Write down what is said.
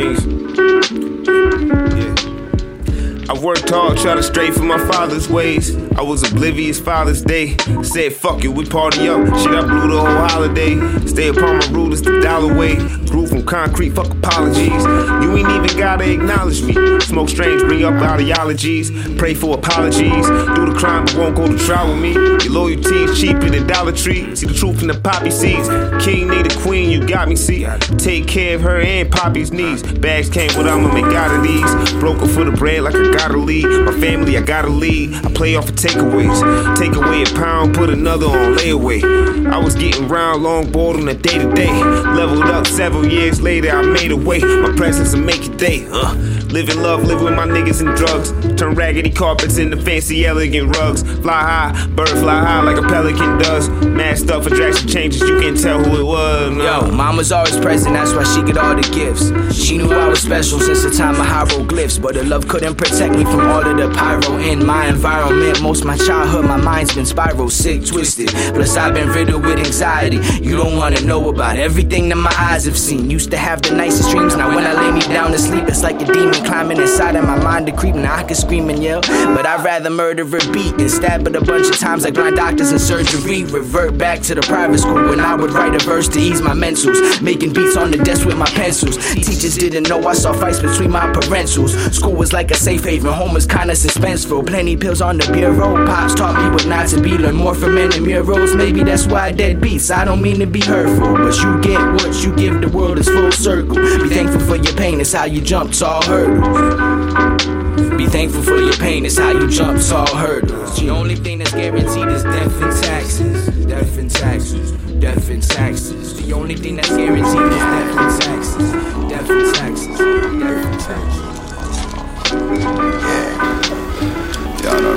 jeans. Yeah. I worked hard, tried to stray from my father's ways. I was oblivious Father's Day. Said, fuck it, we party up. Shit, I blew the whole holiday. Stay upon my rulers, the dollar way. Grew from concrete, fuck apologies. You ain't gotta acknowledge me. Smoke strange, bring up ideologies. Pray for apologies. Do the crime, but won't go to trial with me. Your loyalty is cheaper than Dollar Tree. See the truth in the poppy seeds. King need a queen, you got me, see. Take care of her and Poppy's needs. Bags came, but I'ma make out of these. Broke her for the bread like I gotta lead. My family, I gotta lead. I play off of takeaways. Take away a pound, put another on layaway. I was getting round, long board on a day to day. Leveled up several years later, I made a way. My presence will make your day. Uh. Live in love, live with my niggas and drugs. Turn raggedy carpets into fancy, elegant rugs. Fly high, bird fly high like a pelican does. Mad stuff drastic changes, you can't tell who it was. Yo, mama's always present, that's why she get all the gifts. She knew I was special since the time of hieroglyphs, but her love couldn't protect me from all of the pyro in my environment. Most my childhood, my mind's been spiral, sick, twisted. Plus, I've been riddled with anxiety. You don't wanna know about everything that my eyes have seen. Used to have the nicest dreams, now when I lay me down to sleep, it's like a demon climbing inside of my mind to creep. Now I can scream and yell, but I'd rather murder a beat than stab it a bunch of times like blind doctors in surgery. Revert back to the private school when I would write a verse to ease my mentals. Making beats on the desk with my pencils. Teachers didn't know I saw fights between my parentals. School was like a safe haven, home was kinda suspenseful. Plenty pills on the bureau. Pops taught me what not to be. Learn more from men and murals. Maybe that's why I dead beats. I don't mean to be hurtful, but you get what you give. The world is full circle. Be thankful for your pain, it's how you jump tall hurdles. Be thankful for your pain, it's how you jump tall hurdles. The only thing that's guaranteed is. Death and taxes. Manners.